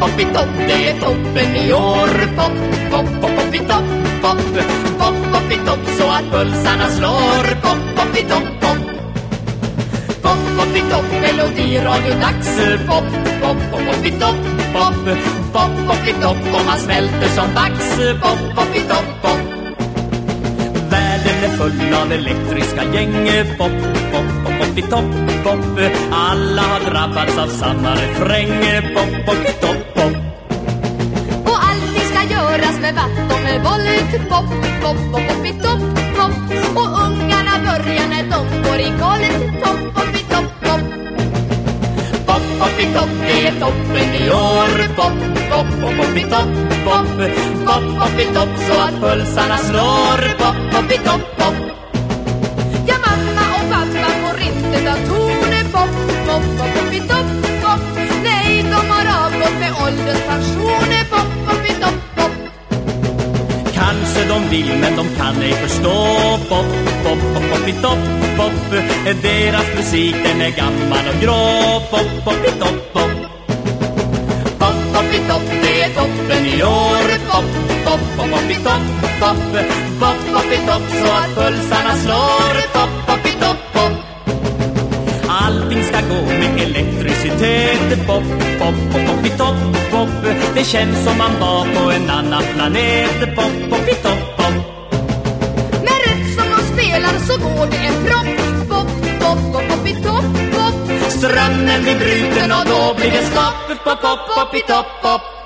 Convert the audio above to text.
pop i topp, det är toppen i år. Pop, pop, pop, pop i topp, pop Pop, pop i topp så att pulsarna slår. Pop, pop i topp, pop. Pop, pop i topp, melodiradio-dags Pop, pop, pop, pop i topp, pop. Pop, pop i topp och man smälter som vax. Pop, pop i topp, pop full av elektriska gäng Pop, pop, pop, pop i topp, pop. Alla har drabbats av samma refräng Pop, pop i topp, pop. Och allting ska göras med vatt och med volley Pop, pop, pop, pop i topp, pop. Och ungarna börjar när de går i galet. Pop, pop i topp, pop. Pop, pop i topp, det är toppen i år. Pop, pop, pop, pop i topp, pop. Pop, pop i topp så att pulsarna slår. Pop, pop i topp, pop. Ja, mamma och pappa får inte ta toner Pop, pop, pop, pop i topp, pop. Nej, de har avgått med ålderspensioner Pop, pop i topp, pop. Kanske de vill men de kan ej förstå. Pop, pop, pop, pop i topp, pop. Deras musik den är gammal och grå. Pop, pop i topp, pop. Pop, topp, det är toppen i år Pop, pop, pop, pop i topp, pop Pop, i topp så att pulsarna slår Pop, pop i topp, pop Allting ska gå med elektricitet Pop, pop, pop, pop i topp, pop Det känns som man var på en annan planet Pop, pop Strömmen blir bruten och då blir det stopp Pop, pop, pop i topp, pop Pop, pop